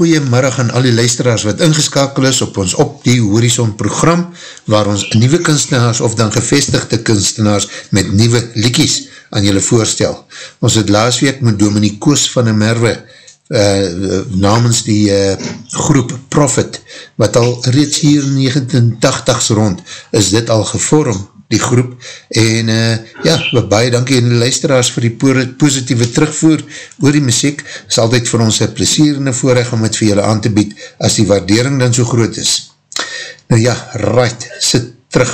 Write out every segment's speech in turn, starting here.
Goeiemiddag aan al die luisteraars wat ingeskakel is op ons Op die Horizon program, waar ons nieuwe kunstenaars of dan gevestigde kunstenaars met nieuwe liekies aan julle voorstel. Ons het laas week met Dominique Koos van der Merwe uh, namens die uh, groep Profit, wat al reeds hier in 1980s rond, is dit al gevorm die groep, en uh, ja, baie dankie die luisteraars vir die positieve terugvoer oor die muziek, is altyd vir ons een plezier en een voorrecht om het vir julle aan te bied, as die waardering dan so groot is. Nou ja, right, sit terug,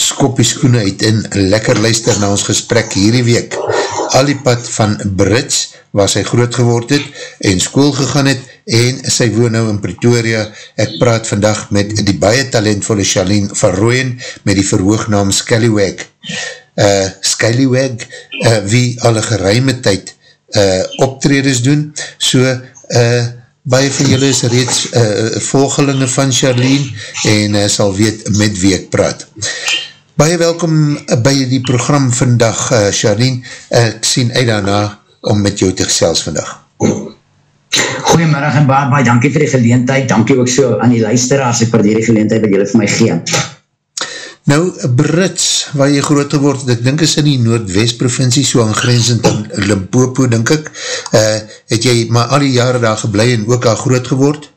skop die skoene uit en lekker luister na ons gesprek hierdie week. Al die pad van Brits, waar sy groot geword het en school gegaan het, en sy woon nou in Pretoria. Ek praat vandag met die baie talentvolle Charlene van Rooyen met die verhoognaam Scallywag. Uh, Scallywag, uh, wie alle geruime tyd uh, optredes doen, so uh, baie van julle is reeds uh, volgelinge van Charlene en uh, sal weet met wie ek praat. Baie welkom by die program vandag, uh, Charlene. Ek sien uit daarna om met jou te gesels vandag. Goeiemiddag en baie, baie dankie vir die geleentheid, dankie ook so aan die luisteraars vir die geleentheid wat julle vir my gee. Nou, Brits, waar jy groot geword, ek dink is in die Noordwest provincie, so aan grensend in Limpopo, dink ek, uh, het jy maar al die jare daar geblei en ook al groot geword?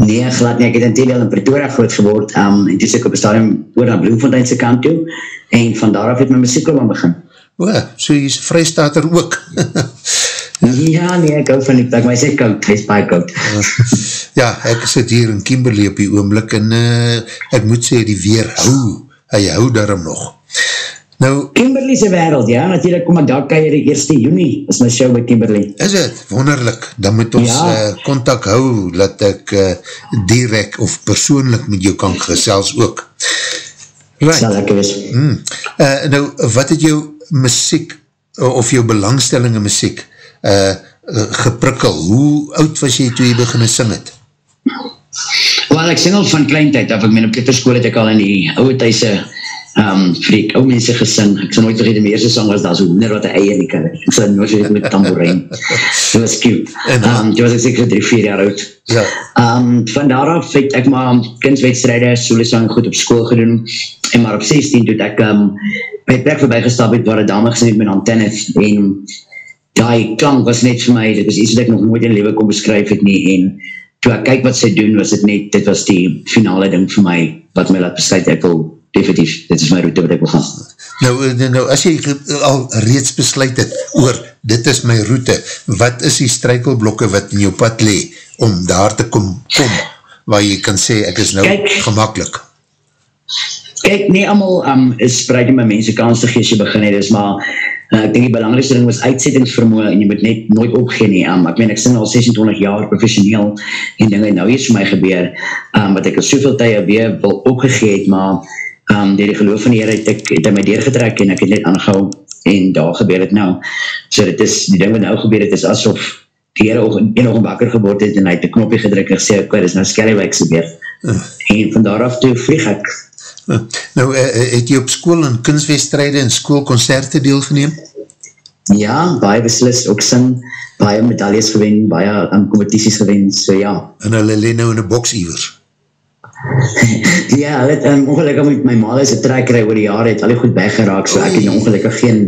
Nee, glad nie, ek het in Tedel in Pretoria groot geword, um, en toes ek op een stadium oor naar Bloemfonteinse kant toe, en van daaraf het my muziek al aan begin. O, so jy is vrystater ook. Ja, nee, ek hou van die plek, maar hy sê koud, hy is baie koud. ja, ek sit hier in Kimberley op die oomblik en uh, ek moet sê die weer hou, hy hou daarom nog. Nou, Kimberley se wereld, ja, natuurlijk kom ek daar keier die 1 juni, is my show by Kimberley. Is het? Wonderlik, dan moet ons ja. uh, contact hou, dat ek uh, direct of persoonlik met jou kan gesels ook. Right. Sal ek wees. Hmm. Uh, nou, wat het jou muziek, of jou belangstelling in muziek, uh, geprikkel. Hoe oud was jy toe jy beginne sing het? Wel, ek sing al van kleintheid af. Ek meen op Kitterskool het ek al in die ouwe thuise um, vir die ouwe mense gesing. Ek sal nooit vergeet, die eerste sang was daar so hoender wat een eier in die kar. Ek sal nooit vergeet met tambourijn. Dit was cute. Um, dit was ek seker drie, vier jaar oud. Ja. Um, van daaraf het ek maar kindswedstrijde, solesang goed op school gedoen. En maar op 16 toe ek um, by het plek voorbij gestap het, waar een dame gesing het met antenne en die klank was net vir my, dit was iets wat ek nog nooit in leven kon beskryf het nie, en toe ek kyk wat sy doen, was dit net, dit was die finale ding vir my, wat my laat besluit, ek wil definitief, dit is my route wat ek wil gaan. Nou, eh, nou as jy al reeds besluit het, oor, dit is my route, wat is die strijkelblokke wat in jou pad le, om daar te kom, kom, waar jy kan sê, ek is nou kyk, gemakkelijk. Kyk, nie allemaal um, is spreid my mense kans te gees jy begin het, is maar Uh, ek denk die belangrijkste ding was uitsettingsvermoe en jy moet net nooit opgeen nie. Um, ek meen, ek sing al 26 jaar professioneel en dinge nou iets vir my gebeur, um, wat ek al soveel tye weer wil opgegeet, maar um, dier die geloof van die Heer het ek het my deurgetrek en ek het net aangehou en daar gebeur het nou. So dit is, die ding wat nou gebeur het is asof die Heer een oog wakker geword het en hy het die knopje gedruk en gesê, ok, dit is nou Skellywijkse weer. Uh. En van daar af toe vlieg ek Nou, eh, eh, het jy op school in kunstwedstrijde en schoolconcerte deel geneem? Ja, baie beslist, ook sing, baie medailles gewen, baie um, competities gewen, so ja. En hulle leen nou in een box ivers? Ja, het, um, ongelukkig met my maal is een trekkerij oor die jare, het al die goed weggeraak, so ek het ongelukkig geen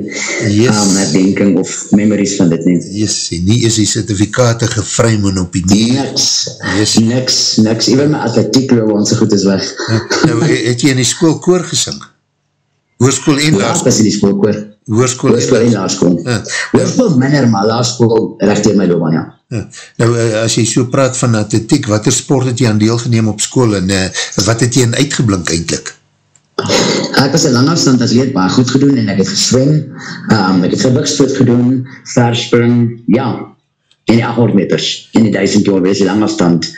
yes. um, herdenking of memories van dit nie. Yes, nie is die certificate gevrymoen op die nie. Niks, yes. niks, niks, even my atletiek loop ons so goed is weg. ja, nou, het jy in die school koor gesing? Hoorskool en laarskool? Ja, in die school koor. Hoorskool en laarskool. Ja. Hoorskool minder, maar laarskool recht in my loopbaan, ja. Ja. Nou, eh, as jy so praat van atletiek, wat er sport het jy aan deel geneem op school en uh, wat het jy in uitgeblink eindelijk? Ek was een langafstand atleet, maar goed gedoen en ek het geswem, um, ek het gebukstoot gedoen, verspring, ja, in die 800 meters, in die 1000 jaar, wees die langafstand,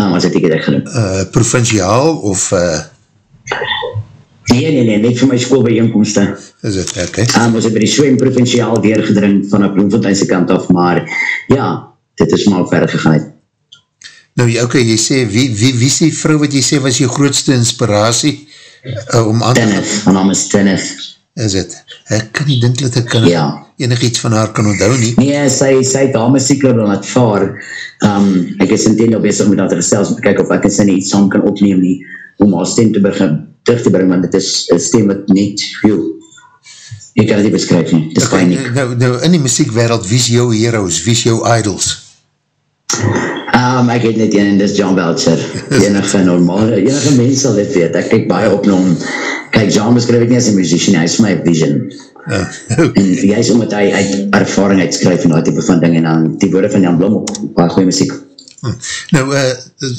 um, as het ek het gedoen. Uh, provinciaal of... Uh... Nee, nee, nee, net vir my schoolbijeenkomste. Is het, oké. Okay. Um, was het by die swem provinciaal deurgedring van op Bloemfonteinse kant af, maar ja, dit is maar verder gegaan. Nou, oké, okay, jy sê, wie, wie, wie is die vrou wat jy sê was jou grootste inspiratie? Uh, om aan Tenneth, my naam is Tenneth. Is het? Ek kan nie dink dat ek kan... Ja. enig iets van haar kan onthou nie. Nee, sy, sy het haar muziekler dan het vaar. Um, ek is in tendel bezig met dat er om te kyk of ek in sy nie iets kan opneem nie, om haar stem te begin terug te bring, want het is een stem wat net, joh, ek kan het nie beskryf nie, het is okay, pijnik. Nou, nou, in die muziekwereld, wie is jou heroes, wie is jou idols? Um, ek het net een, en dit is John Belcher, enige normale, enige mens sal dit weet, ek kyk baie op na hom, kyk, John beskryf ek nie as een musician, hy is my vision, Uh, en jy is omdat hy, hy ervaring uitskryf en die type van ding en dan die woorde van Jan Blom op baie goeie muziek. Hm. Nou, uh,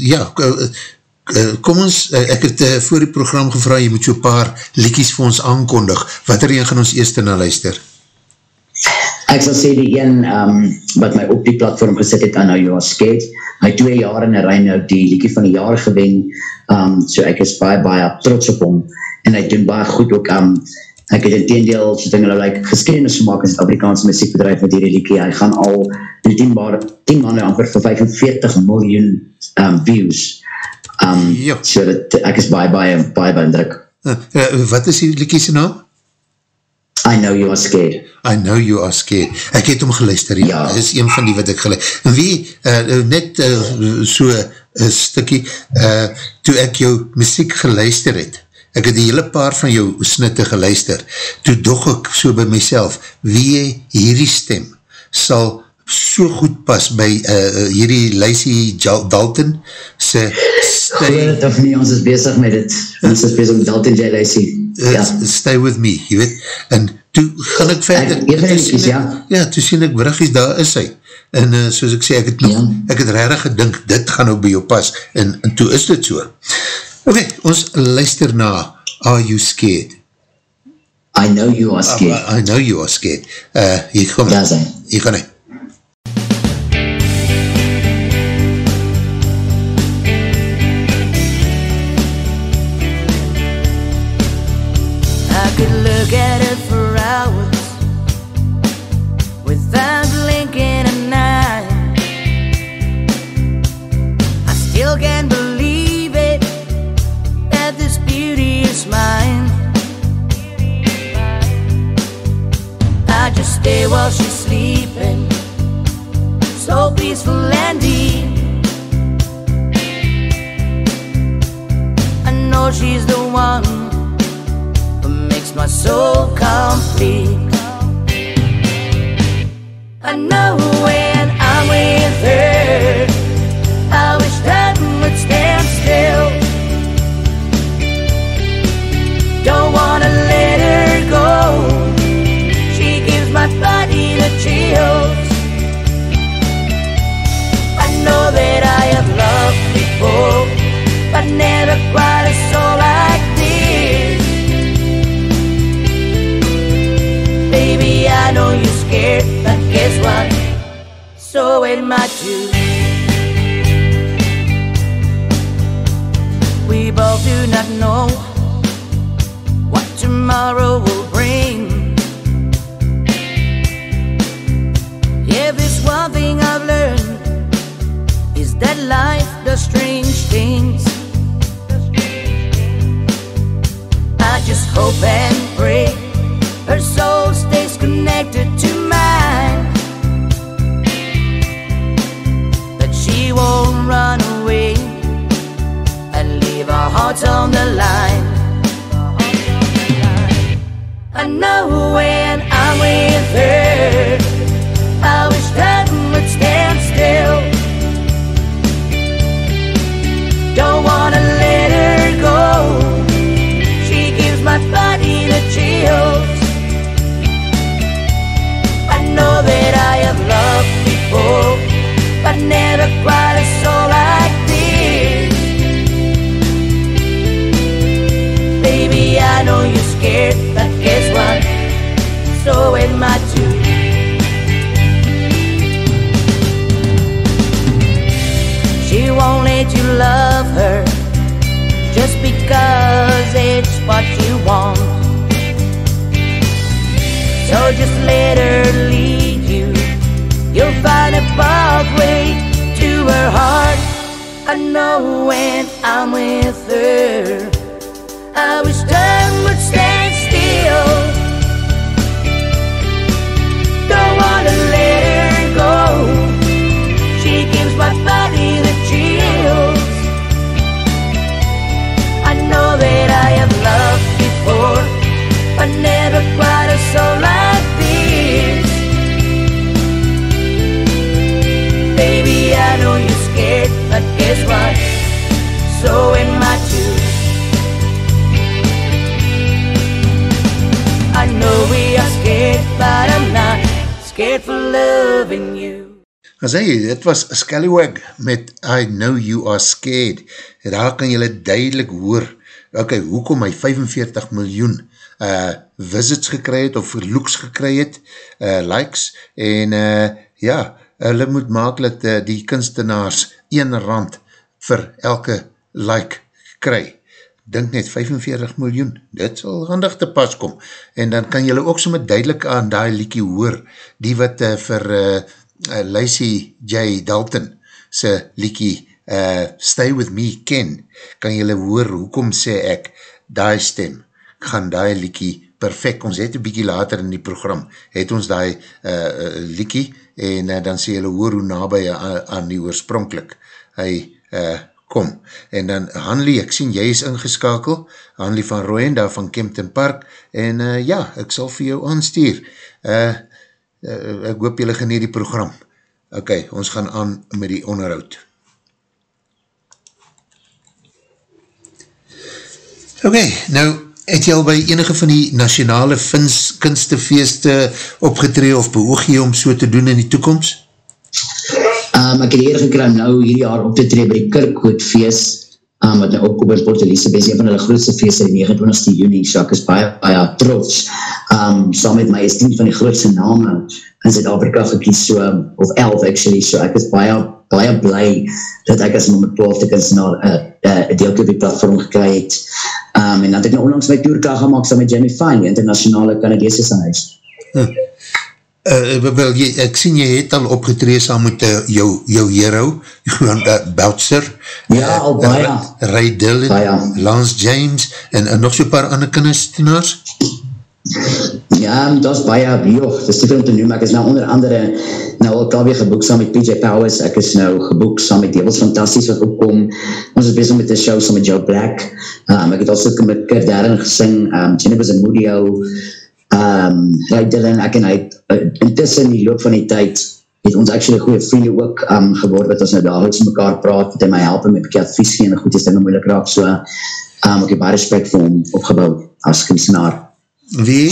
ja, uh, kom ons, uh, ek het uh, voor die program gevra, jy moet so paar liekies vir ons aankondig. Wat er een gaan ons eerste na luister? Ek sal sê die een um, wat my op die platform gesit het aan nou jou skate, my twee jaar in een rij nou die liekie van die jaar gewen, um, so ek is baie baie trots op hom. En hy doen baie goed ook um, ek het in teendeel so dinge like geskiedenis gemaak in Afrikaanse muziekbedrijf met hierdie liekie, hy gaan al in 10 maanden amper vir 45 miljoen um, views. Um, ja. so dat ek is baie baie baie baie indruk uh, uh, wat is die liekie sy naam? I know you are scared. I know you are scared. Ek het hom geluister, ja, ja. is een van die wat ek geluister wie, uh, net uh, so een stukkie uh, toe ek jou muziek geluister het ek het die hele paar van jou snitte geluister, toe dog ek so by myself, wie hierdie stem sal so goed pas by uh, hierdie Lacey Dalton se stay... Goed of nie, ons is bezig met het, ons is bezig met Dalton J. Lacey. Uh, ja. Stay with me, jy weet, en toe gaan ek verder, ek, toe sien ek, ja. ja, toe sien ek, bruggies, daar is hy, en uh, soos ek sê, ek het nog, ja. ek het rarig gedink, dit gaan ook by jou pas, en, en toe is dit so. Ok, ons luister na Are You Scared? I know you are scared. I, I know you are scared. Uh, hier gaan Ja, sy. Hier gaan hy. She's the one who makes my soul complete. I know when So am when I'm with her. I wish As hy, dit was Scallywag met I Know You Are Scared. Daar kan jylle duidelik hoor, ok, hoekom hy 45 miljoen uh, visits gekry het, of looks gekry het, uh, likes, en uh, ja, hulle moet maak dat uh, die kunstenaars 1 rand vir elke like kry. Dink net 45 miljoen, dit sal handig te pas kom. En dan kan jylle ook so met duidelik aan die liekie hoor, die wat uh, vir uh, uh, Lacey J. Dalton sy liekie uh, Stay With Me ken, kan jylle hoor, hoekom sê ek, die stem, gaan die liekie perfect, ons het een bykie later in die program, het ons die uh, liekie, en uh, dan sê jylle hoor hoe nabij aan, aan die oorspronkelijk hy uh, kom. En dan Hanlie, ek sien jy is ingeskakel, Hanlie van Rooyen, daar van Kempton Park, en uh, ja, ek sal vir jou aanstuur. Uh, uh, ek hoop jylle geneer die program. Ok, ons gaan aan met die onderhoud. Ok, nou, het jy al by enige van die nationale kunstefeeste opgetree of beoog jy om so te doen in die toekomst? Um, ek het hier gekry nou hierdie jaar op te tree by die Kirkwoodfeest um, wat nou opkom in Port Elizabeth, een van hulle grootste feest in 29 juni, so ek is baie, baie trots. Um, saam met my is 10 van die grootste name in Zuid-Afrika gekies, so, of 11 actually, so ek is baie, baie blij dat ek as nummer 12 te kunstenaar uh, uh, een deelke op die platform gekry het. Um, en dat ek nou onlangs my toerka gemaakt saam met Jamie Fine, die internationale Canadese sanghuis. Hm. Uh, wel, jy, ek sien jy het al opgetree saam met uh, jou, jou hero, Johan uh, Boutser, ja, al baie. Ray Dillon, Lance James, en, en nog so paar ander kinderstenaars? Ja, dat is baie, joh, dat is te veel om te noem, ek is nou onder andere, nou al klaar weer geboek saam met PJ Powers, ek is nou geboek saam met Devils Fantasties wat opkom, ons is bezig met die show saam met Joe Black, um, ek het also met Kurt Darren gesing, um, Jennifer Zamudio, um, Ray Dillon, ek en hy, uh, intussen in die loop van die tyd, het ons actually goeie vriende ook um, geword, wat ons nou dagelijks mekaar praat, wat hy my help met bykie advies gee, en goed is dinge moeilik raak, so um, ek heb baie respect vir hom opgebouw as kunstenaar. Wie,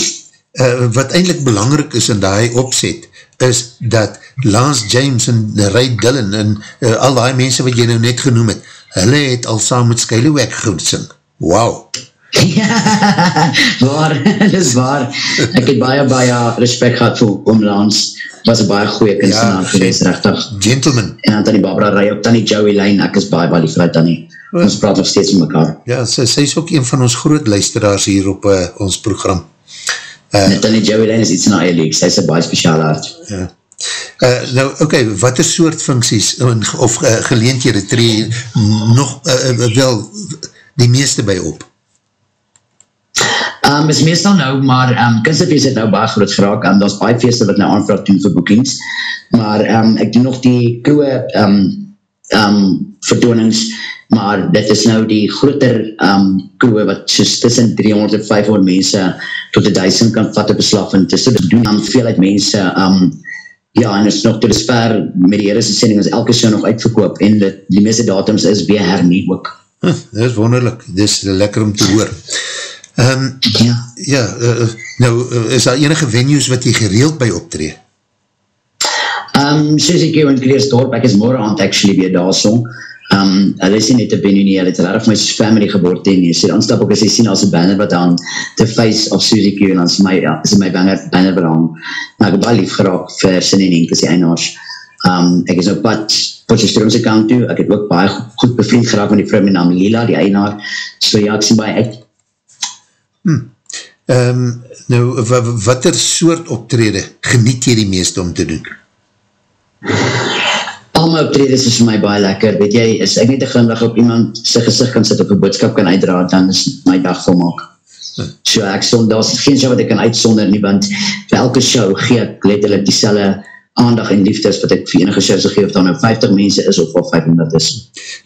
uh, wat eindelijk belangrijk is in die opzet, is dat Lance James en Ray Dillon en uh, al die mense wat jy nou net genoem het, hulle het al saam met Skyleweg gesing. Wow! Ja, waar, dit is waar. Ek het baie, baie respect gehad vir Oom Lans. Was een baie goeie kunstenaar ja, geweest, rechtig. Gentleman. En dan Tanny Barbara Rai, ook Tanny Joey Lane, ek is baie, baie lief uit Tanny. Ons praat nog steeds met mekaar. Ja, sy, sy is ook een van ons groot luisteraars hier op uh, ons program. Uh, nee, Tanny Joey Lane is iets in haar leek, sy is een baie speciaal aard. Ja. Uh, nou, oké, okay, wat is soort funksies of uh, geleentjere tree nog uh, wel die meeste by op? Um, is meestal nou, maar um, kunstefeest het nou baie groot geraak, en um, daar is baie feeste wat nou aanvraag doen vir boekings, maar um, ek doen nog die kroe um, um, vertoonings, maar dit is nou die groter um, kroe wat soos tussen 300 en 500 mense tot die duisend kan vat op beslag, en tussen dit doen dan veel uit mense, um, ja, en is nog tot is ver met die Heerese sending, is elke show nog uitverkoop, en die, die meeste datums is weer hernie ook. Huh, dit is wonderlik, dit is lekker om te hoor. Um, ja, ja uh, nou, uh, is daar enige venues wat jy gereeld by optree? Um, soos ek jou in Kleersdorp, ek is morgen aan het actually weer daar so. Um, hulle is nie net een venue nie, hulle het hulle my family geboord en nie. So dan stap ek as jy sien als een banner wat aan the face of Suzy Q en dan is my, ja, is my banner, banner berang. Maar ek heb baie lief geraak vir sin en enkels die einaars. Um, ek is op pad Potjestroomse kant toe, ek het ook baie goed, goed bevriend geraak met die vrou met naam Lila, die einaar. So ja, ek sien baie uit Hmm. Um, nou, wat er soort optrede geniet jy die meeste om te doen? Al my optredes is vir my baie lekker, weet jy, is ek net een glimlach op iemand sy gezicht kan sit op een boodskap kan uitdra, dan is my dag volmaak. Hmm. So ek son, daar is geen show wat ek kan uitsonder nie, want vir elke show gee ek letterlijk die selle aandag en liefdes wat ek vir enige show sy geef, dan nou 50 mense is of wat 500 is.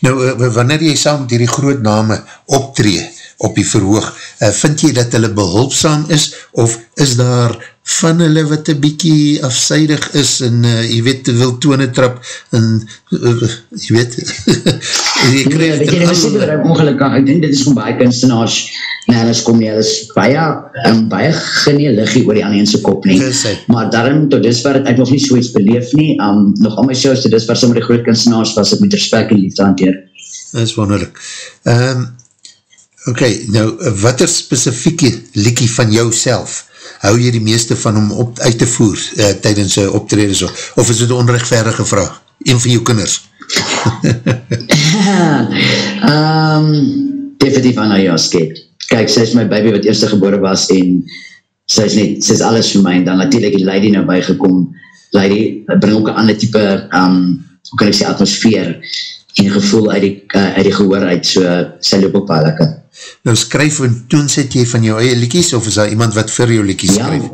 Nou, eh, wanneer jy saam met die groot name optree, op die verhoog, uh, vind jy dat hulle behulpzaam is, of is daar van hulle wat een bykie afseidig is, en uh, jy weet, wil tone trap, en uh, jy weet, Jy Nee, krijg weet jy, dit is ongeluk, ek denk dit is gewoon baie kunstenaars, nee, hulle is kom nie, hulle is baie, um, baie geneeliggie oor die ander ene kop nie, maar daarom, tot disver het ek nog nie so iets beleef nie, um, nog al my shows, tot disver sommer die groot kunstenaars was, het met respect en liefde hanteer. Dat is wonderlik. Um, ok, nou, wat is specifieke liekie van jou self? Hou jy die meeste van hom op, uit te voer uh, tydens uh, optredens? Of, of is dit een onrechtverige vraag? Een van jou kinders? um, definitief Anna Jasket. Kijk, sy is my baby wat eerste gebore was en sy is net, sy is alles vir my en dan natuurlijk die Lady nou bygekom. Lady bring ook een ander type, um, hoe kan ek sê, atmosfeer en gevoel uit die, uh, uit die gehoor uit, so sy loop op haar lekker. Nou skryf en toen sit jy van jou eie liekies of is daar iemand wat vir jou liekies Ja, skryf?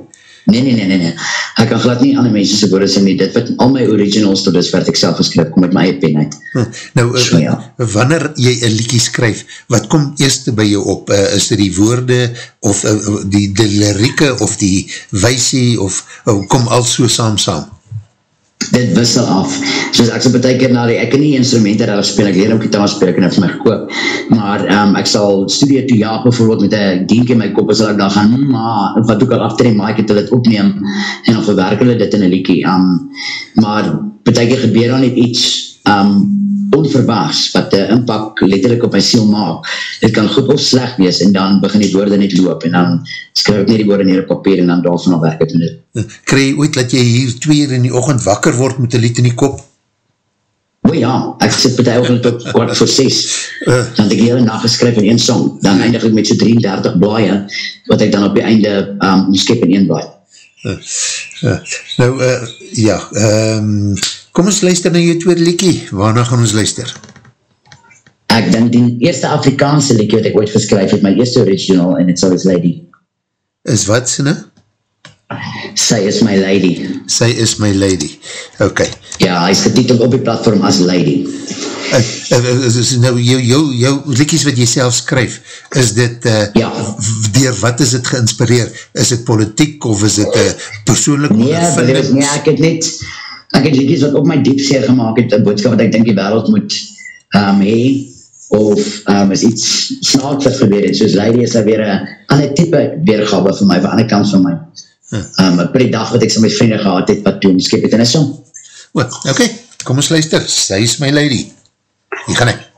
nee, nee, nee, nee, nee. Ek kan glad nie ander mense sy woorde sê nie, dit wat al my originals tot dusver het ek self geskryf, kom met my eie pen uit. Hm, Nou, uh, So, ja. wanneer jy een liekie skryf, wat kom eerst by jou op? Uh, is dit die woorde of uh, die, die lirieke of die weisie of uh, kom al so saam saam? Dit wissel af. Soos ek sal betek na die, ek kan nie instrumenten daar speel, ek leer om gitaar speel, ek kan het my gekoop. Maar um, ek sal studio toe jaag bijvoorbeeld met een dienk in my kop, en sal ek dan gaan, hmm, maar, wat ook al achter die het hulle het opneem, en dan verwerk hulle dit in een liekie. Um, maar betek keer gebeur dan net iets, um, onverwachts, wat de impact letterlijk op my siel maak. Dit kan goed of sleg wees, en dan begin die woorde net loop, en dan skryf ek net die woorde neer op papier, en dan daarvan al werk het met dit. Jy ooit dat jy hier twee uur in die ochend wakker word met een lied in die kop? O ja, ek sit by die oogend tot kwart voor ses, Uh. dan het ek die hele nacht geskryf in een song, dan eindig ek met so 33 blaie, wat ek dan op die einde um, skip in een blaai. Uh, nou, uh, ja, um, kom ons luister na jou tweede liekie. Waarna gaan ons luister? Ek denk die eerste Afrikaanse liedje wat ek ooit geskryf het, my eerste original, en het sal is Lady. Is wat, sinne? Sy is my lady. Sy is my lady. Ok. Ja, hy is getiteld op die platform as Lady. Uh, uh, uh, nou, jou, jou, jou liekies wat jy self skryf, is dit, uh, Ja. dier wat is het geïnspireer? Is het politiek of is het uh, persoonlijk Nee, nee, ek het net, ek het liedjes wat op my diepseer gemaakt het, een boodskap wat ek denk die wereld moet um, hee, of um, is iets snaaks wat gebeur het, soos Lady is daar weer een ander type weergawe vir my, van ander kant van my. Um, per die dag wat ek so met vrienden gehad het, wat toen skip het in een song. Well, ok, kom ons luister. Sy is my lady. Hier gaan ek.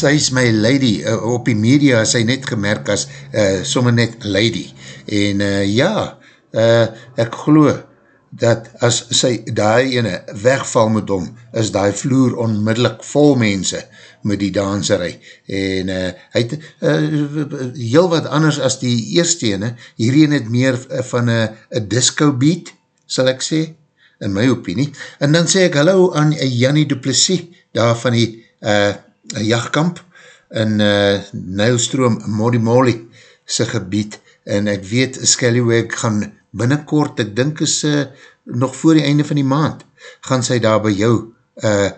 Uh, Sy is my lady uh, op die media is sy net gemerk as uh, sommer net lady. En uh, ja uh, ek glo dat as sy daai ene wegval met hom is daai vloer onmiddellik vol mense met die danserij en uh, hy het uh, heel wat anders as die eerste ene. Hierheen het meer uh, van een disco beat sal ek sê in my opinie. En dan sê ek hallo aan Jannie Duplessis, daar van die uh, jachtkamp in uh, Nijlstroom Molly Molly sy gebied, en ek weet Scallywag gaan binnenkort, ek dink is uh, nog voor die einde van die maand, gaan sy daar by jou uh,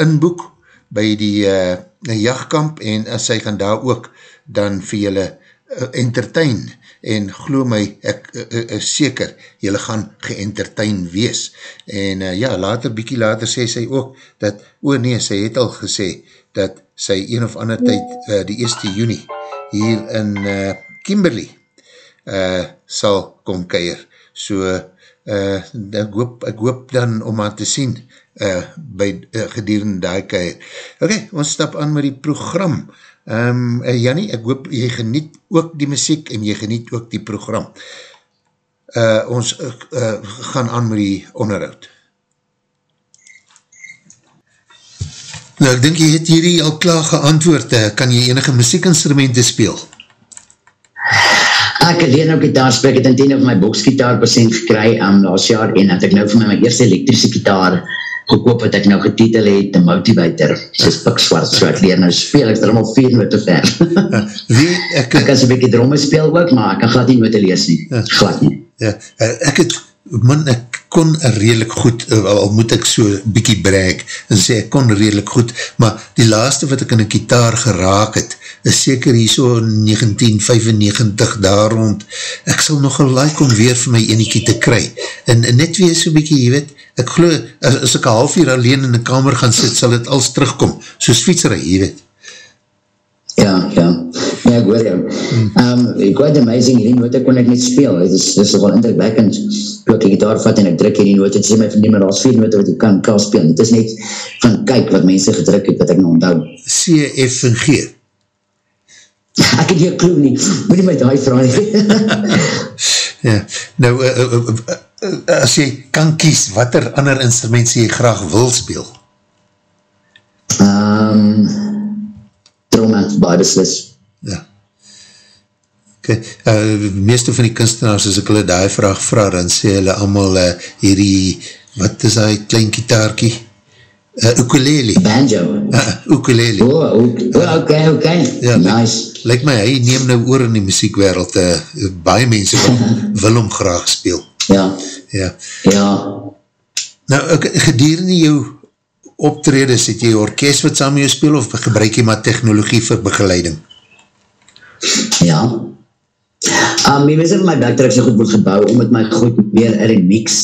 inboek, by die uh, jachtkamp, en uh, sy gaan daar ook dan vir julle uh, entertain, en glo my, ek uh, uh, is seker, jylle gaan geentertain wees. En uh, ja, later, bykie later sê sy ook, dat, o nee, sy het al gesê, dat sy een of ander tyd, uh, die 1 juni, hier in uh, Kimberley, uh, sal kom keir. So, uh, ek, hoop, ek hoop dan om aan te sien, uh, by uh, gedurende die keir. Ok, ons stap aan met die program, Um, uh, Jannie, ek hoop jy geniet ook die muziek en jy geniet ook die program. Uh, ons uh, uh, gaan aan met die onderhoud. Nou, ek dink jy het hierdie al klaar geantwoord, uh, kan jy enige muziekinstrumenten speel? Ek het leer nou gitaar speel, ek het in 10 of my boksgitaar patiënt gekry um, laas jaar en het ek nou vir my my eerste elektrische gitaar gekoop wat ek nou getitel het, The Motivator, soos pik swart, so ek leer nou speel, ek er allemaal vier note ver. Wie, ek, ek kan so'n bykie dromme speel ook, maar ek kan glad nie note lees nie, glad nie. Ja, ek het, man, ek kon redelijk goed, al moet ek so bykie brek, en sê ek kon redelijk goed, maar die laaste wat ek in een kitaar geraak het, is seker hier so 1995 daar rond, ek sal nogal like om weer vir my eniekie te kry, en, en net weer so bykie, jy weet, ek glo, as, as ek een half uur alleen in die kamer gaan sit, sal het als terugkom, soos fietserij, jy weet. Ja, ja. Ja, ek hoor jou. Um, quite amazing, hierdie note kon ek net speel. Het is, is wel indrukwekkend. Toe ek die gitaar vat en ek druk hierdie note, het sê my vriendin, maar daar is vier note wat ek kan, kan speel. Het is net van kyk wat mense gedruk het, wat ek nou onthou. C, F en G. Ek het hier kloe nie. Moet nie my die vraag Ja, nou, uh, uh, uh, uh, as jy kan kies, wat er ander instrument jy graag wil speel? Um, Tromme, baie beslis. Ja. Okay. Uh, meeste van die kunstenaars, as ek hulle die vraag vraag, dan sê hulle allemaal uh, hierdie, wat is die klein kitaarkie? Uh, ukulele. Banjo. Uh, ukulele. Oh, ok, oh, ok, ok. Ja, nice. Lyk my, hy neem nou oor in die muziekwereld, uh, baie mense wil, wil hom graag speel. Ja. Ja. Ja. Nou, ek, gedurende jou optredes, het jy orkest wat saam jou speel, of gebruik jy maar technologie vir begeleiding? Ja. Um, jy weet dat my backtrack so goed word gebouw, omdat my goed meer remix,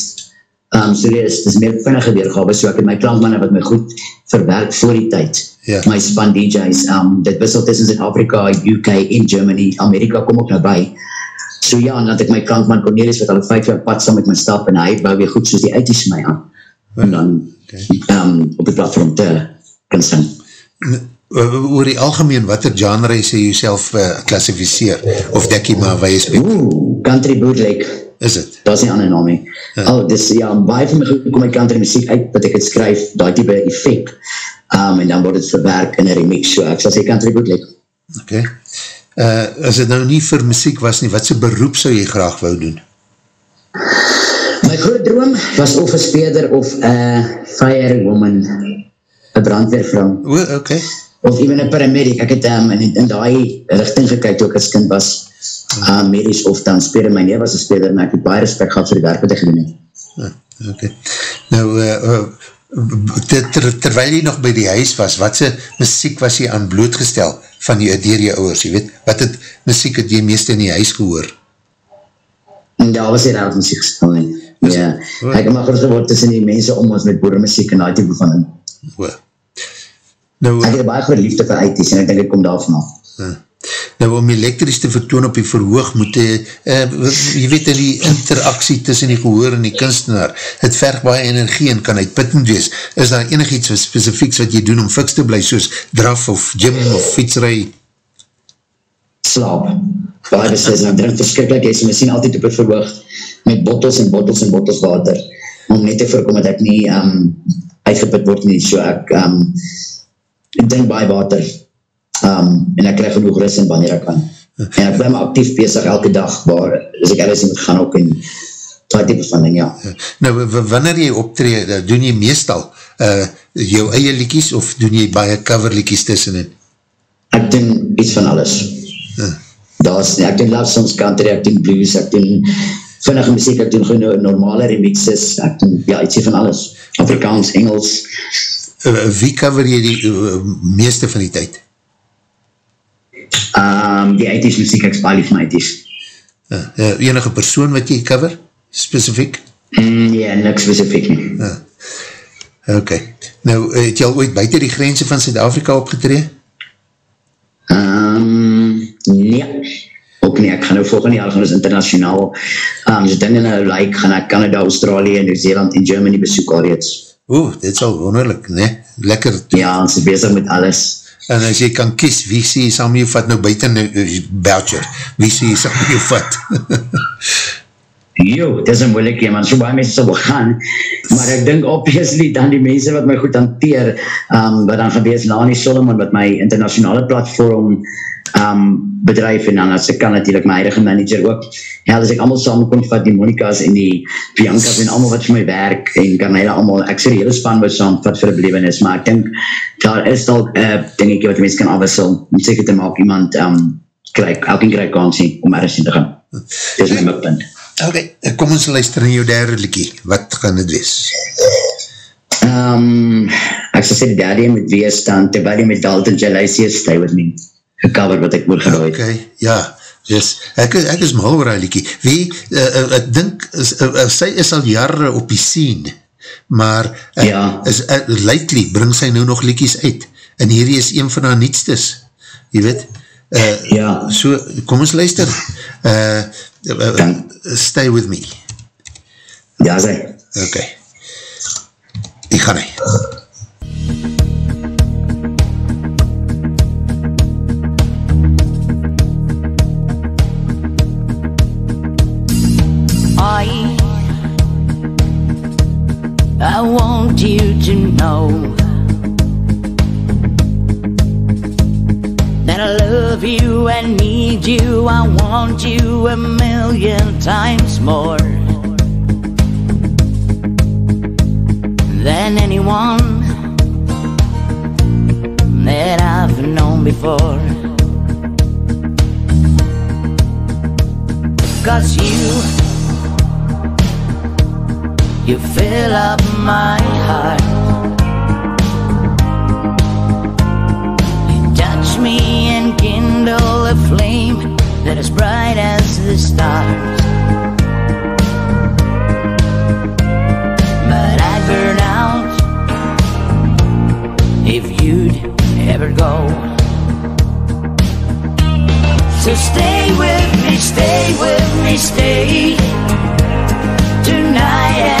um, so dit is, dit is meer vinnige weergawe, so ek het my klankmanne wat my goed verwerk voor die tyd. Ja. My span DJs, um, dit wissel tussen Zuid-Afrika, UK en Germany, Amerika kom ook nabij. So ja, en dat ek my klankman Cornelis wat al vijf jaar pad saam met my stap, en hy bouw weer goed soos die uitjes my aan. En dan Okay. um, op die platform te kan sing. oor die algemeen, wat er genre sê jy self uh, klassificeer, of dek jy maar waar jy speel, Oeh, country bootleg. is het? Dat is nie ander naam nie. Ja. Oh, dis, ja, baie van my goed kom uit country muziek uit, dat ek het skryf, die type effect, um, en dan word het verwerk in een remix, so ek sal sê country bootleg. Ok. Uh, as het nou nie vir muziek was nie, wat sy beroep sou jy graag wou doen? My groot droom was of een speeder of een firewoman, een brandweervrou, O, ok. of even een paramedic. Ek het um, in, in die richting gekyk toe ek as kind was, um, medisch of dan speeder. My neer was een speeder, maar ek het baie respect gehad vir die werk wat ek gedoen het. Ah, Ok. Nou, uh, uh, ter, ter, terwijl jy nog by die huis was, wat sy muziek was jy aan blootgestel van jy, dier jy ouders, jy weet? Wat het muziek het jy meest in die huis gehoor? En daar was hy daar muziek gespeel nie. Ja, Oh. ek het maar groot geword tussen die mense om ons met boerenmuziek en die type van ding. O. Nou, Ek het baie groot liefde vir uitjes en ek denk ek kom daar vanaf. uh, nou om elektries te vertoon op die verhoog moet jy, uh, jy weet in die interaksie tussen die gehoor en die kunstenaar, het verg baie energie en kan uitputtend wees. Is daar enig iets specifieks wat jy doen om fiks te bly, soos draf of gym of fietsrij? Slaap. Baie beslis, en drink verskrikkelijk, jy sê my sien altyd op het verhoog met bottels en bottels en bottels water, om net te voorkom dat ek nie um, uitgeput word nie, so ek, um, ek drink baie water, um, en ek krijg genoeg rust in wanneer ek kan. En ek bly my actief bezig elke dag, waar, as ek ergens moet gaan ook, en die type van ding, ja. Nou, wanneer jy optree, uh, doen jy meestal uh, jou eie liekies of doen jy baie cover liekies tussenin? Ek doen iets van alles. Daar is, ek doen love songs, country, ek doen blues, ek doen vinnige muziek, ek doen gewoon normale remixes, ek doen, ja, ietsie van alles. Afrikaans, Engels, Uh, wie cover jy die uh, meeste van die tyd? um, die 80s muziek, ek spaal lief my 80s. Uh, uh, enige persoon wat jy cover, specifiek? Mm, ja, niks specifiek nie. Uh, ok. Nou, het jy al ooit buiten die grense van Zuid-Afrika opgetree? Um, nee, ook nie, ek gaan nou volgende jaar, gaan ons internationaal, um, so dinge nou like, gaan ek Canada, Australië, Nieuw-Zeeland en Germany besoek al reeds. Oeh, dit is al wonderlik, ne? Lekker. Ja, ons is bezig met alles. En as jy kan kies, wie sê jy saam jou vat nou buiten uh, Belcher? Wie sê jy saam jou vat? Jo, dit is een moeilijke, man, so baie mense sal wil gaan, maar ek dink obviously dan die mense wat my goed hanteer, um, wat dan gewees Lani Solomon, wat my internationale platform um, bedrijf, en dan as ek kan natuurlijk my eigen manager ook, ja, as ek allemaal samen kon vat, die Monica's en die Bianca's en allemaal wat vir my werk, en Carnela allemaal, ek sê die hele span wat saam vat vir die belevenis, maar ek dink, daar is al, uh, denk ek, wat die mense kan afwissel, om seker te maak, iemand, um, krijg, elkeen krijg kansie om ergens in te gaan. Dit is my mikpunt. Ok, kom ons luister in jou derde liekie. Wat gaan het wees? Um, ek sal sê die derde moet wees dan, terwijl jy met Dalton Jalaisie stay with me, gecover wat ek moet gedooi. Ok, ja, yes. ek, ek is mal oor hy liekie. Wie, uh, uh, ek dink, is, uh, uh, sy is al jare op die scene, maar uh, Ja. is, uh, lately bring sy nou nog liekies uit, en hierdie is een van haar nietstes, jy weet, Uh, Ja. So, kom ons luister. Uh, uh, stay with me. Ja, sê. Ok. Hier gaan hy. Know that I love you and need you. I want you a million times more than anyone that I've known before. Cause you you fill up my heart. You touch me and kindle a flame that is bright as the stars. But I'd burn out if you'd ever go. So stay with me, stay with me, stay tonight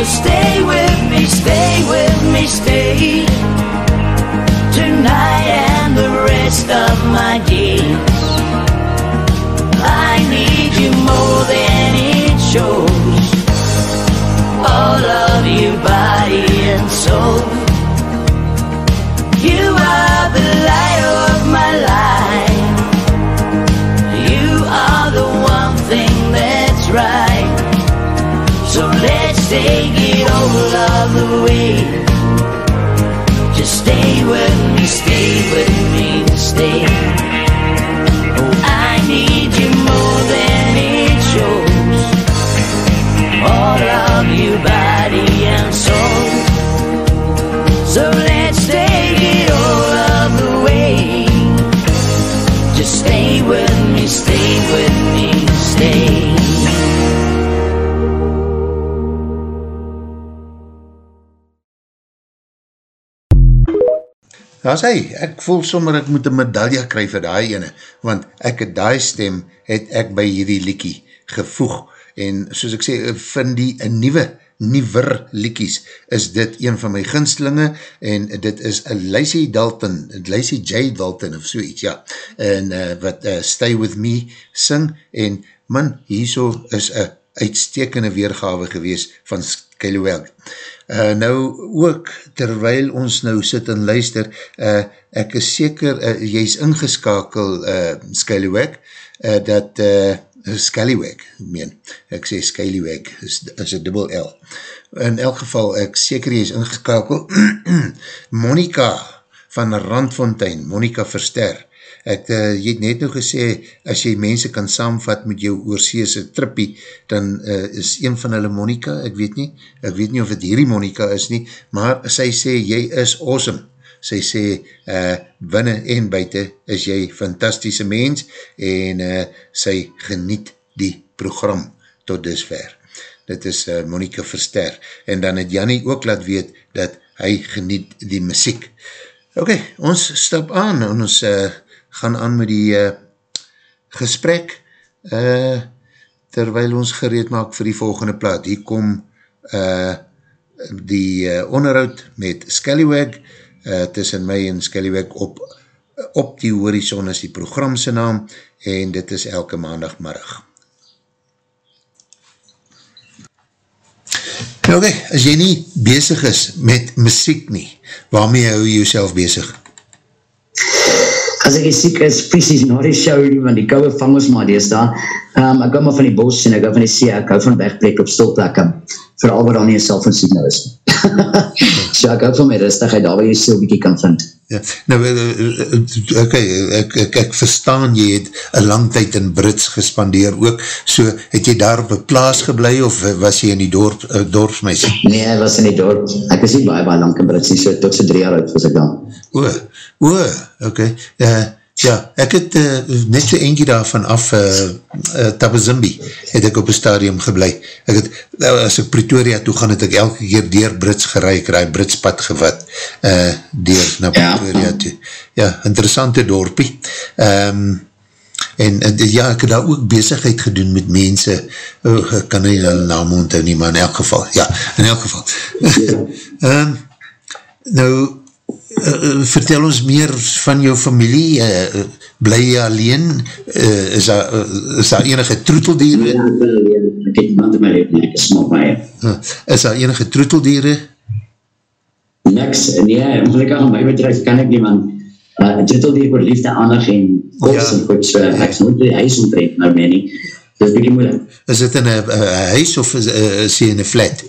So stay with me, stay with me, stay tonight and the rest of my days. I need you more than it shows. All of you, body and soul. You are the light take it all of the way. Just stay with me, stay with me, stay. Daar hy, ek voel sommer ek moet een medaille kry vir die ene, want ek het die stem, het ek by hierdie liekie gevoeg, en soos ek sê, van die een nieuwe, nieuwer liekies, is dit een van my ginstelinge, en dit is een Lacey Dalton, Lacey J. Dalton, of soeits, ja, en uh, wat uh, Stay With Me sing, en man, hierso is een uitstekende weergawe gewees van Skylwag. Uh, nou ook, terwyl ons nou sit en luister, uh, ek is seker, uh, jy is ingeskakel, uh, Skylwag, uh, dat uh, Skylwag, meen, ek sê Skylwag, is, is een dubbel L. In elk geval, ek seker jy is ingeskakel, Monika van Randfontein, Monika Verster, ek, uh, jy het net nou gesê, as jy mense kan saamvat met jou oorseese trippie, dan uh, is een van hulle Monika, ek weet nie, ek weet nie of het hierdie Monika is nie, maar sy sê, jy is awesome, sy sê, uh, binnen en buiten is jy fantastische mens, en uh, sy geniet die program tot dusver. Dit is uh, Monika Verster, en dan het Jannie ook laat weet, dat hy geniet die muziek. Ok, ons stap aan en ons uh, gaan aan met die uh, gesprek uh, terwyl ons gereed maak vir die volgende plaat. Hier kom uh, die uh, onderhoud met Scallywag uh, tussen my en Scallywag op, op die horizon is die programse naam en dit is elke maandagmiddag. Nou okay, as jy nie bezig is met muziek nie, waarmee hou jy jouself bezig? As ek siek is, precies na die show nie, want die kouwe vang ons maar dees daar. Um, ek hou maar van die bos en ek hou van die see, ek hou van wegplek op stilplekke, vooral waar dan nie een selfinsignal is. so ek hou van my rustigheid, daar waar jy stil bykie kan vind. Ja, nou, eh, eh, eh, ok, ek, ek, ek verstaan, jy het een lang tyd in Brits gespandeer ook, so het jy daar op een plaas geblei, of was jy in die dorp, dorpsmeis? Nee, ek was in die dorp, ek is nie baie baie lang in Brits, nie so tot so drie jaar uit was ek dan. O, o, ok, uh, Ja, ek het uh, net so eentje daarvan af, uh, uh, Tabazimbi, het ek op een stadium geblei. Ek het, uh, as ek Pretoria toe gaan, het ek elke keer dier Brits gereik, raai Brits pad gevat, uh, dier na Pretoria ja. toe. Ja, interessante dorpie. Um, en uh, ja, ek het daar ook bezigheid gedoen met mense, oh, ek kan nie hulle naam onthou nie, maar in elk geval, ja, in elk geval. um, nou, uh, vertel ons meer van jou familie, uh, bly jy alleen, uh, is, daar, uh, is daar enige troeteldieren? Ja, ek bly alleen, ek het iemand in my leven, ek is smok my. Uh, is daar enige troeteldieren? Niks, nee, ongelukkig aan my bedrijf kan ek nie, man, uh, troeteldier voor liefde aandag en kost ja. en goed, so, ek is nooit die huis omtrek naar my nie, dit is bieke moeilijk. Is dit in een huis of is, uh, is jy in een flat?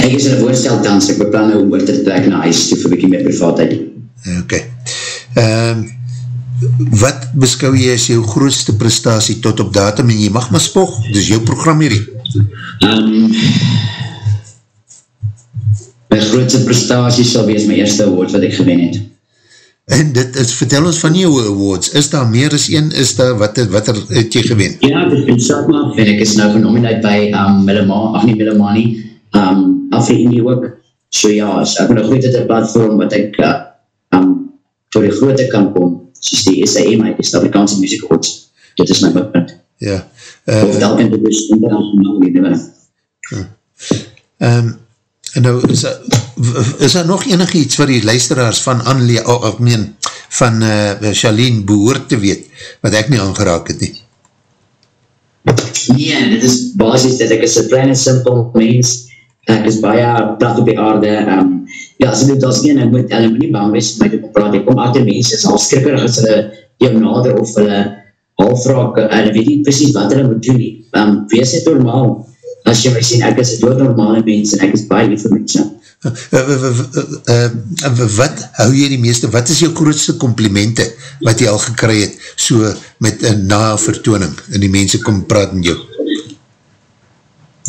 Ek is in een voorstel dans, ek beplan nou om oor te trek na huis toe vir bykie meer privaatheid. Ok. Um, wat beskou jy as jou grootste prestatie tot op datum en jy mag maar spog, dis jou program hierdie? Um, my grootste prestatie sal wees my eerste award wat ek gewen het. En dit is, vertel ons van jou awards, is daar meer as een, is daar, wat, wat er het jy gewen? Ja, dit is in Satma, en ek is nou genomineerd by um, Millema, ach nie Millema nie, um, Afri Indie ook. So ja, as ek nog goed het een platform wat ek uh, um, voor die grote kan kom, soos die SAM, die Stavrikaanse Music Awards. Dit is my punt. Ja. Uh, of welke dit is internationaal nie, nie. Ja. Um, en nou, is daar, is daar nog enig iets wat die luisteraars van Annelie, of oh, meen, van uh, Charlene behoort te weet, wat ek nie aangeraak het nie? Nee, dit is basis dat ek is een klein en simpel mens, ek is baie plat op die aarde, um, ja, as dit as nie, en ek moet, ek moet nie bang wees met my praat, ek kom achter mense, is al skrikkerig as hulle jou nader of hulle halfraak, en ek weet nie precies wat hulle moet doen nie, um, wees het normaal, as jy my sien, ek is een doodnormale mens, en ek is baie lief vir mense. Wat hou jy die meeste, wat is jou grootste complimente, wat jy al gekry het, so met een na vertooning, en die mense kom praat met jou?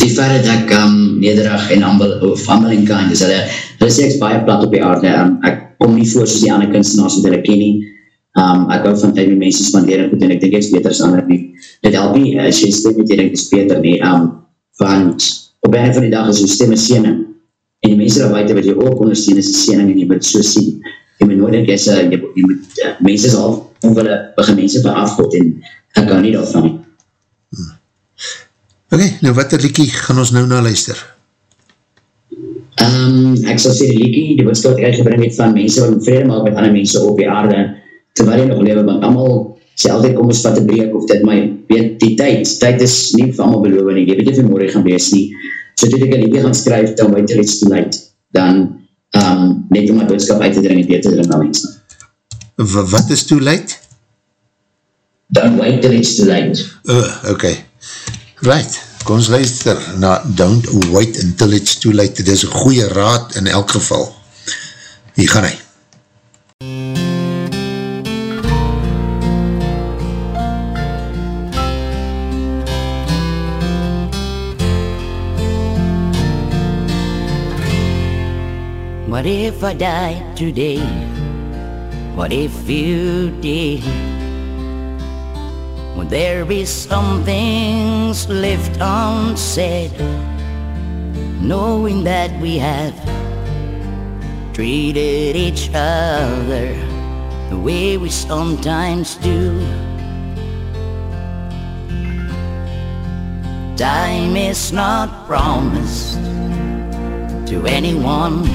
Die verre dat ek um, nederig en ambel, of ambel en kind is, hulle, hulle sê ek is baie plat op die aarde, um, ek kom nie voor soos die ander kunstenaars wat hulle ken nie, um, ek hou van tyd met mense spandeer en goed, en ek denk ek is beter as ander nie, dit help nie, as jy stem met jy denk is beter nie, um, want op einde van die dag is jou stem een siening, en die mense daar buiten wat jy ook ondersteun is een siening, en jy moet so sien, jy moet nooit is, uh, jy, jy moet, uh, mense is al, om hulle begin mense verafgod, en ek kan nie daarvan nie. Ok, nou wat er liekie gaan ons nou na luister? Um, ek sal sê die liekie, die woordskap ek gebring het van mense wat vrede maak met ander mense op die aarde, terwijl jy nog lewe, want allemaal sê altyd kom ons vat een breek of dit, maar weet die tyd, tyd is nie vir allemaal beloof nie, jy weet nie vir morgen gaan wees nie, so toe ek een liekie gaan skryf, dan weet er iets te leid, dan um, net om my boodskap uit te dring en beter te dring na mense. Wat is too late? Dan weet er iets te leid. Uh, ok. Right, kom ons luister na Don't Wait Until It's Too Late. Dit is een goeie raad in elk geval. Hier gaan hy. What if I died today? What if you did? Would there be some things left unsaid? Knowing that we have treated each other the way we sometimes do. Time is not promised to anyone.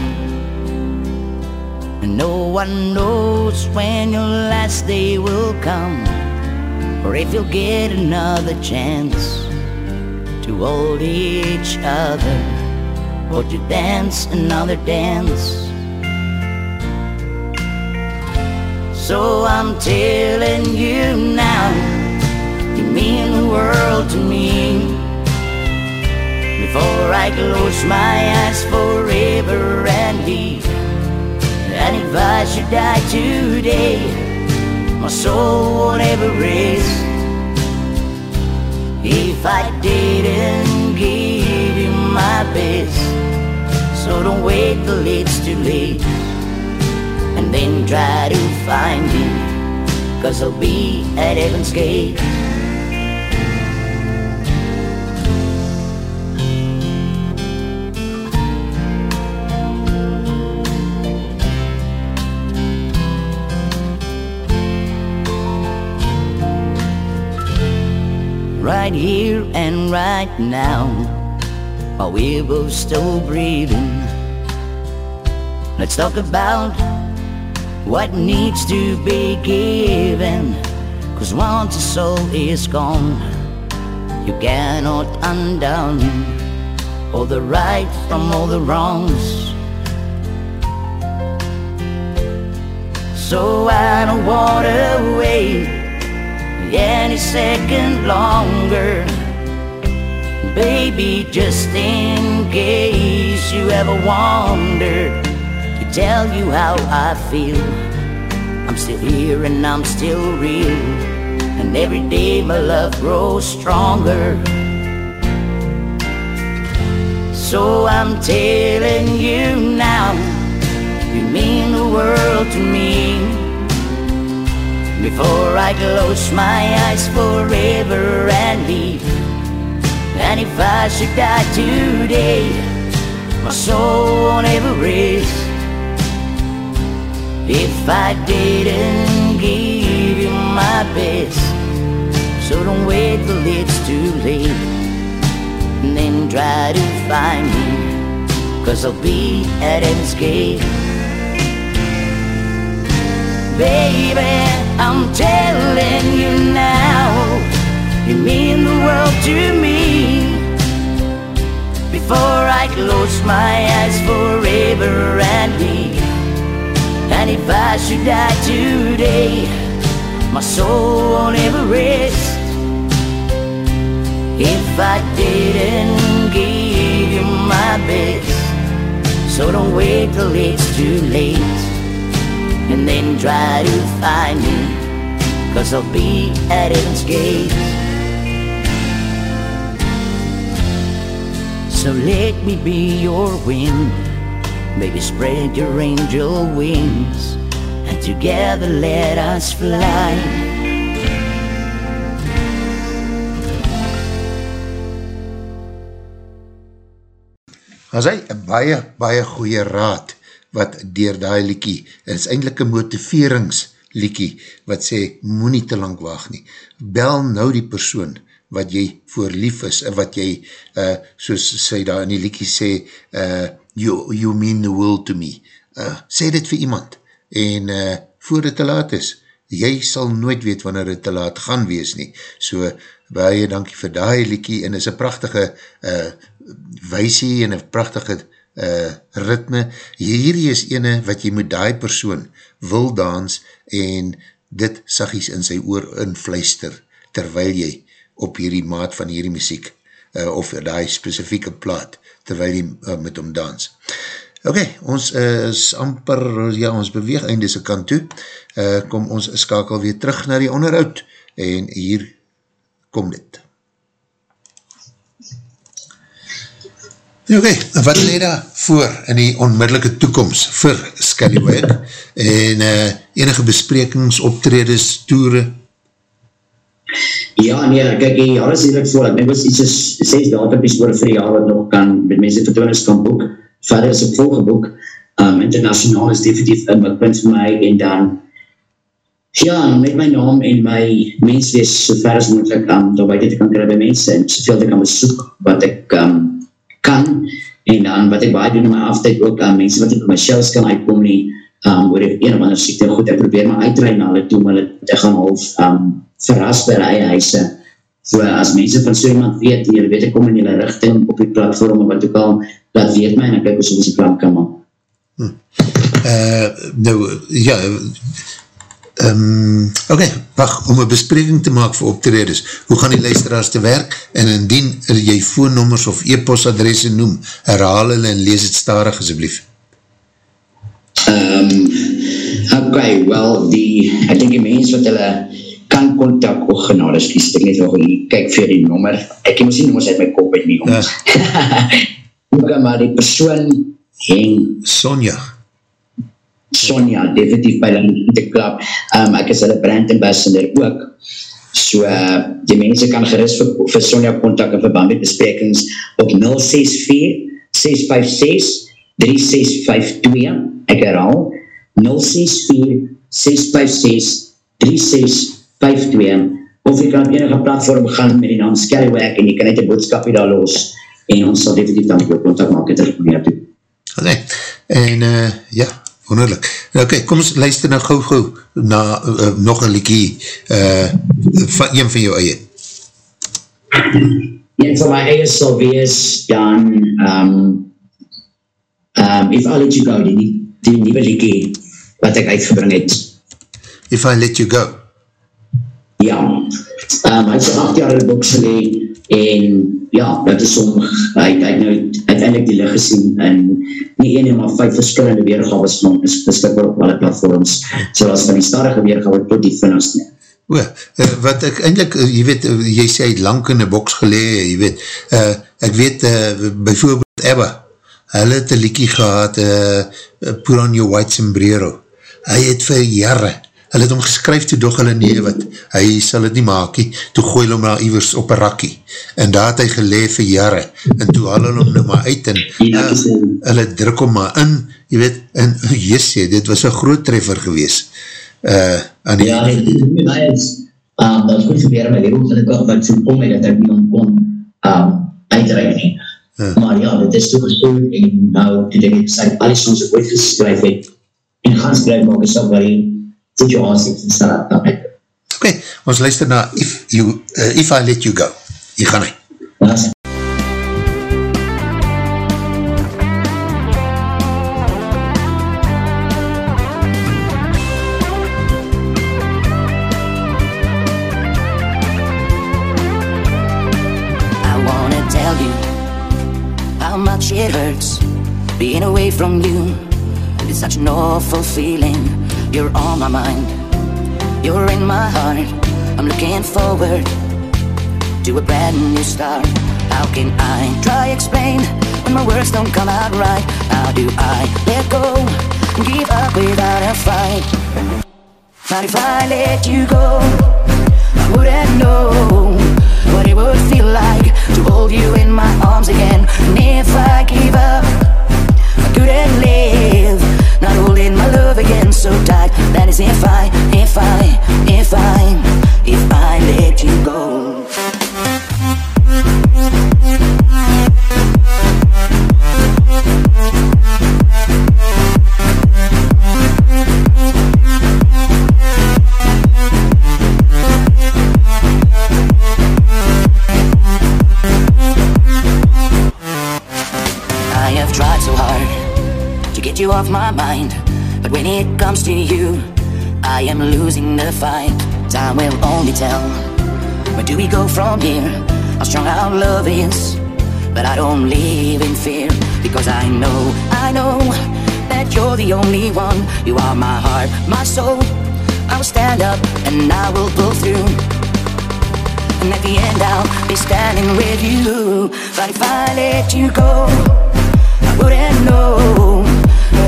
And no one knows when your last day will come, or if you'll get another chance to hold each other, or to dance another dance. So I'm telling you now, you mean the world to me. Before I close my eyes forever and leave. And if I should die today, my soul won't ever rest. If I didn't give you my best, so don't wait till it's too late. And then try to find me, cause I'll be at heaven's gate. Right here and right now while we're both still breathing. Let's talk about what needs to be given. Cause once a soul is gone, you cannot undone all the right from all the wrongs. So I don't wanna wait any second longer. Baby, just in case you ever wondered, to tell you how I feel. I'm still here and I'm still real. And every day my love grows stronger. So I'm telling you now, you mean the world to me. Before I close my eyes forever and leave. And if I should die today My soul won't ever rest. If I didn't give you my best So don't wait till it's too late. And then try to find me Cause I'll be at heaven's gate Baby, I'm telling you now, you mean the world to me. Before I close my eyes forever and leave, and if I should die today, my soul won't ever rest. If I didn't give you my best, so don't wait till it's too late and then try to find me, cause I'll be at heaven's gate. So let me be your wind, baby, spread your angel wings, and together let us fly. As hy baie, baie goeie raad wat dier die liekie, en is eindelijk een motiveringsliekie, wat sê, moet nie te lang waag nie. Bel nou die persoon, wat jy voor lief is, en wat jy, uh, soos sy daar in die liekie sê, uh, you, you mean the world to me. Uh, sê dit vir iemand, en uh, voor dit te laat is, jy sal nooit weet wanneer het te laat gaan wees nie. So, baie dankie vir die liekie, en is een prachtige uh, weisie, en een prachtige uh, ritme, hierdie is ene wat jy met die persoon wil dans en dit sagies in sy oor invluister, terwyl jy op hierdie maat van hierdie muziek uh, of die specifieke plaat, terwyl jy uh, met hom dans. Ok, ons is amper, ja, ons beweeg einde sy kant toe, uh, kom ons skakel weer terug na die onderhoud, en hier kom dit. Okay, wat leed daar voor in die onmiddellike toekomst vir Scallywag en uh, enige besprekings, optredes, toere? Ja, nee, kijk, die jaar is eerlijk voor, ek was iets as 6 datapies oor vir die jaar wat nog kan, met mense vertoonings kan boek, verder is ek volgeboek, um, internationaal is definitief een mikpunt vir my, en dan, ja, met my naam en my mens wees so ver as moeilijk, um, daar buiten te kan kry by mense, en soveel te kan besoek wat ek um, kan, en dan wat ek baie doen in my aftijd ook, um, mense wat ek op my shells kan uitkom nie, um, oor een of ander siekte, goed, ek probeer my uitrein na hulle toe, om hulle gaan half um, verras by hulle huise, so as mense van so iemand weet, en jy weet ek kom in jylle richting op die platform, wat ook al, dat weet my, en ek kyk hoe soms die plan kan maak. Hmm. Uh, nou, ja, um, ok, wacht, om een bespreking te maak vir optreders, hoe gaan die luisteraars te werk, en indien jy voornommers of e-postadresse noem, herhaal hulle en lees het starig, asjeblief. Um, ok, wel, die, ek denk die mens wat hulle kan contact, oh genade, skies, ek net nog nie, kyk vir die nummer, ek heb misschien nommers uit my kop uit nie, ja. ok, maar die persoon, en Sonja, Sonja, definitief by die klap, um, ek is hulle brand ambassador ook, so uh, die mense kan gerust vir, vir Sonja contact en verband met besprekings op 064 656 3652, ek herhaal, 064 656 3652, of jy kan op enige platform gaan met die naam Scallywag en jy kan net een boodskapje daar los en ons sal definitief dan ook contact maak en terugkomen toe. Oké, okay. en uh, ja, wonderlik. Oké, okay, kom ons luister nou gauw gauw na uh, nog een liekie uh, van een van jou eie. Een van my eie sal wees dan um, um, If I Let You Go, die, die nieuwe liekie wat ek uitgebring het. If I Let You Go? Ja, um, hy is acht jaar in die boek gelee en ja, dat is om, hy, hy het nou uiteindelijk die licht gesien en nie ene, maar vijf verskillende weergaves van is beskikbaar op alle platforms, zoals van die starige weergave tot die finnaste. O, uh, wat ek eindelijk, uh, jy weet, uh, jy sê het lang in die boks gelee, jy weet, uh, ek weet, uh, bijvoorbeeld Ebba, hy het een liekie gehad, uh, Put on your white sombrero, hy het vir jare, hy het hom geskryf toe doch hulle nie, wat, hy sal het nie maak, toe gooi hom nou ivers op een rakkie, en daar het hy gelee vir jare, en toe haal hom nou maar uit, en uh, hulle druk hom maar in, jy weet, en yes, dit was een groot treffer gewees, uh, aan die... Ja, dit is, um, dat is goed gebeur my leven, dat ek ook wat so kom, dat ek nie om kon um, uitreik nie. Ja. Maar ja, dit is so gestoord, en nou, toe denk ek, sy al die songs ek ooit geskryf het, en gaan skryf, maar ek is ook waar die Ok, ons luister na If, you, uh, if I Let You Go. Hier gaan hy. Hurts being away from you. It's such an awful feeling. You're on my mind, you're in my heart. I'm looking forward to a brand new start. How can I try explain when my words don't come out right? How do I let go and give up without a fight? Not if I let you go, I wouldn't know what it would feel like to hold you in my arms again. And if I give up, I couldn't live. Not holding my love again so tight. That is if I, if I, if I, if I let you go. You off my mind. But when it comes to you, I am losing the fight. Time will only tell. Where do we go from here? How strong our love is. But I don't live in fear because I know, I know that you're the only one. You are my heart, my soul. I will stand up and I will pull through. And at the end, I'll be standing with you. But if I let you go, I wouldn't know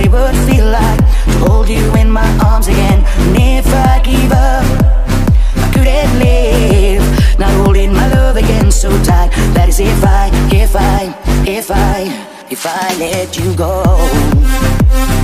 would feel like to hold you in my arms again. And if I give up, I couldn't live. Not holding my love again so tight. That is if I, if I, if I, if I let you go.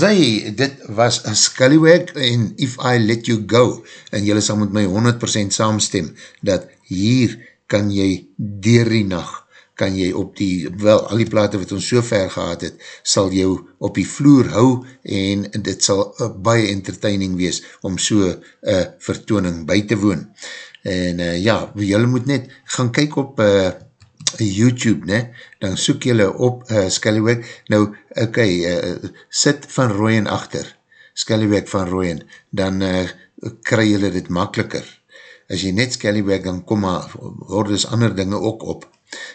As hy, dit was a Scallywag en If I Let You Go, en jylle sal met my 100% saamstem, dat hier kan jy dier die nacht, kan jy op die, wel, al die plate wat ons so ver gehad het, sal jou op die vloer hou, en dit sal baie entertaining wees, om so uh, vertooning by te woon. En uh, ja, jylle moet net gaan kyk op uh, YouTube, ne? dan soek jylle op uh, Scallywag, nou, ok, uh, sit Van Rooyen achter, Scallywag Van Rooyen, dan uh, kry jylle dit makkeliker. As jy net Scallywag, dan kom maar, hoor dus ander dinge ook op.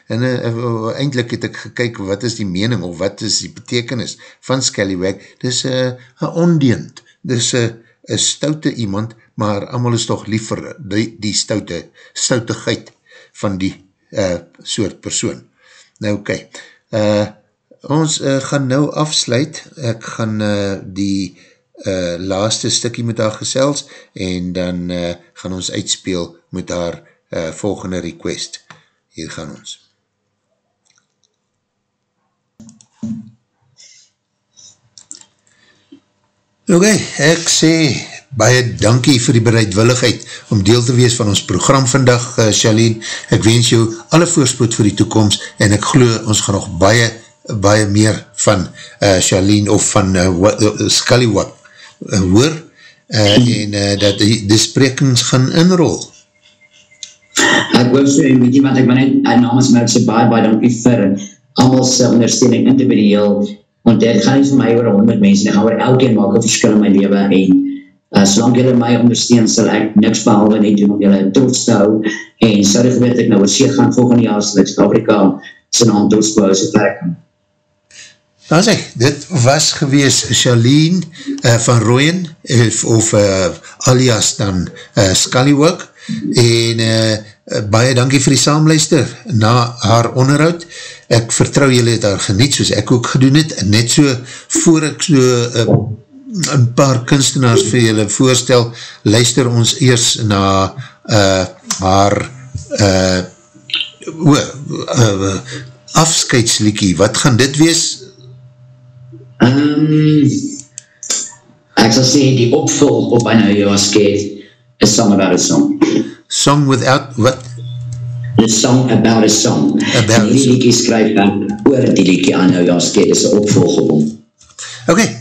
En uh, eindelijk het ek gekyk, wat is die mening, of wat is die betekenis van Scallywag, dis een uh, ondeend, dis een uh, stoute iemand, maar allemaal is toch liever die, die stoute, stoutigheid van die uh, soort persoon. Nou oké, okay. uh, ons uh, gaan nou afsluit, ek gaan uh, die uh, laaste stikkie met haar gesels en dan uh, gaan ons uitspeel met haar uh, volgende request. Hier gaan ons. Oké, okay, ek sê baie dankie vir die bereidwilligheid om deel te wees van ons program vandag, uh, Charlene. Ek wens jou alle voorspoed vir die toekomst en ek glo ons gaan nog baie, baie meer van uh, Charlene of van uh, uh, Scullywap uh, hoor uh, en uh, dat die, die sprekings gaan inrol. Ek wil so, weet jy wat, ek wil net namens my sê baie, baie dankie vir allemaal sy ondersteuning individueel, want dit gaan nie vir my oor 100 mense, dit gaan oor elkeen maak een verskil in my leven en uh, solang julle my ondersteun, sal ek niks behalwe net doen om julle trots te hou, en sal dit gebeurt ek nou oor see gaan volgende jaar, sal ek Afrika sy naam trots behou, so verk. Dan sê, dit was gewees Charlene uh, van Rooyen, of, of uh, alias dan uh, Scullywug, en uh, baie dankie vir die saamluister na haar onderhoud. Ek vertrouw julle het haar geniet, soos ek ook gedoen het, net so, voor ek so uh, een paar kunstenaars vir julle voorstel, luister ons eers na uh, haar uh, o, uh, afskeidsliekie. Wat gaan dit wees? Um, ek sal sê, die opvolg op I Know You Are Scared, a song about a song. Song without, what? The song about a song. About die liekie skryf dan oor die liekie I Know You Are Scared, is een opvolg op hom. Oké, okay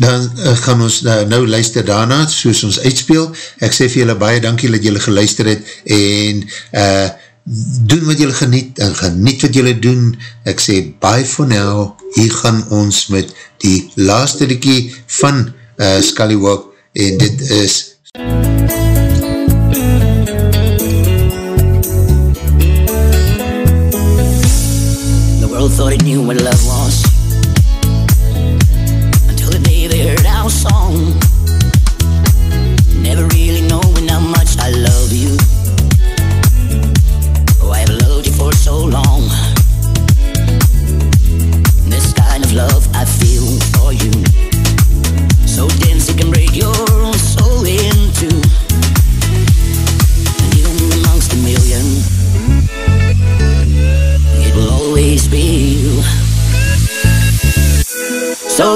dan uh, gaan ons uh, nou luister daarna, soos ons uitspeel. Ek sê vir julle baie dankie dat julle geluister het en uh, doen wat julle geniet en geniet wat julle doen. Ek sê bye for now, hier gaan ons met die laaste liekie van uh, Scullywog en dit is The world thought it knew what love was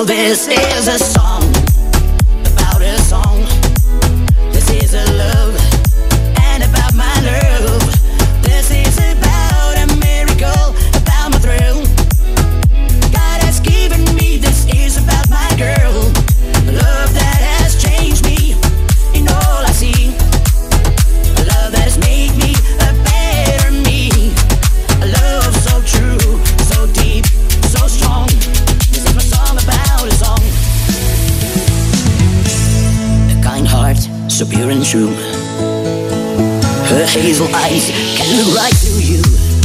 this is a song true. Her hazel eyes can look right through you.